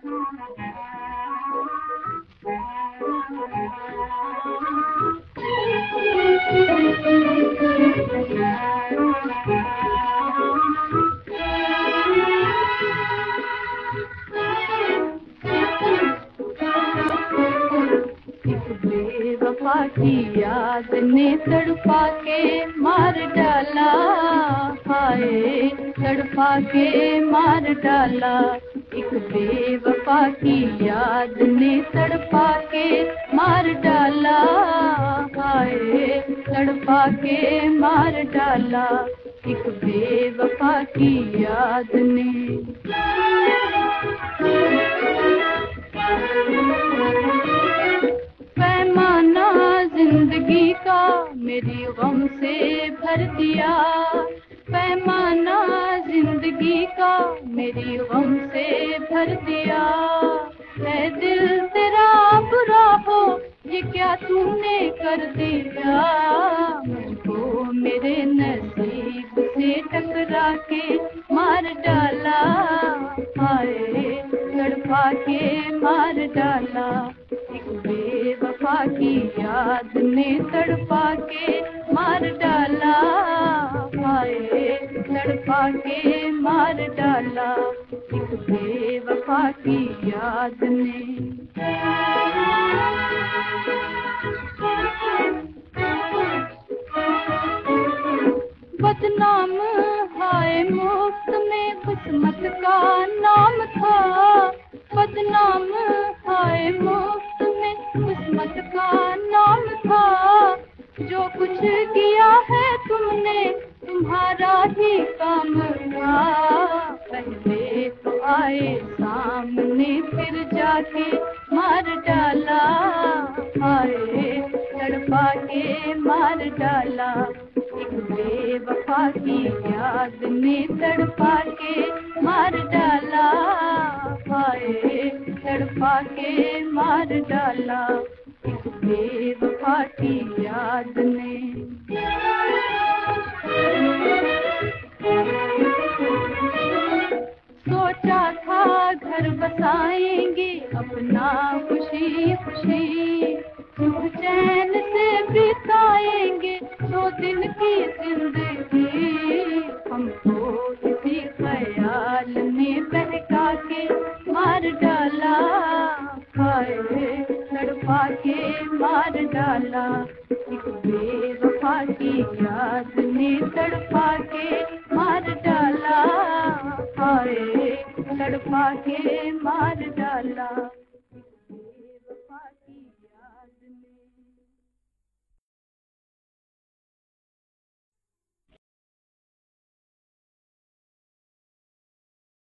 بے کی یاد نے تڑپا کے مار ڈالا ہائے تڑپا کے مار ڈالا۔ ایک بے وفا کی یاد نے تڑپا کے مار ڈالا۔ ہائے، تڑپا کے مار ڈالا۔ ایک بے وفا کی یاد نے۔ پیمانہ زندگی کا میری غم سے بھر دیا۔ پیمانہ کا میری غم سے بھر دیا۔ ہے دل تیرا برا ہو، یہ کیا تو نے کر دیا؟ مجھ کو میرے نصیب سے ٹکرا کے مار ڈالا۔ ہائے، تڑپا کے مار ڈالا۔ ایک بے وفا کی یاد نے تڑپا کے مار ڈالا۔ کے مار ڈالا، ایک بے وفا کی یاد نے۔ بدنام ہائے مفت میں قسمت کا نام تھا۔ بدنام ہائے مفت میں قسمت کا نام تھا۔ جو کچھ کیا ہے تم نے تمہارا ہی کام تھا پہلے تو آئے سامنے، پھر جا کے مار ڈالا۔ ہائے تڑپا کے مار ڈالا۔ ایک بے وفا کی یاد نے تڑپا کے مار ڈالا۔ ہائے تڑپا کے مار ڈالا۔ ایک بے وفا کی یاد نے بسائیں گے اپنا خوشی خوشی۔ سکھ چین سے بتائیں گے دو دن کی زندگی۔ ہم کو اسی خیال میں بہکا کے مار ڈالا۔ ہائے تڑپا کے مار ڈالا۔ ایک بے وفا کی یاد نے تڑپا کے تڑپا کے مار ڈالا۔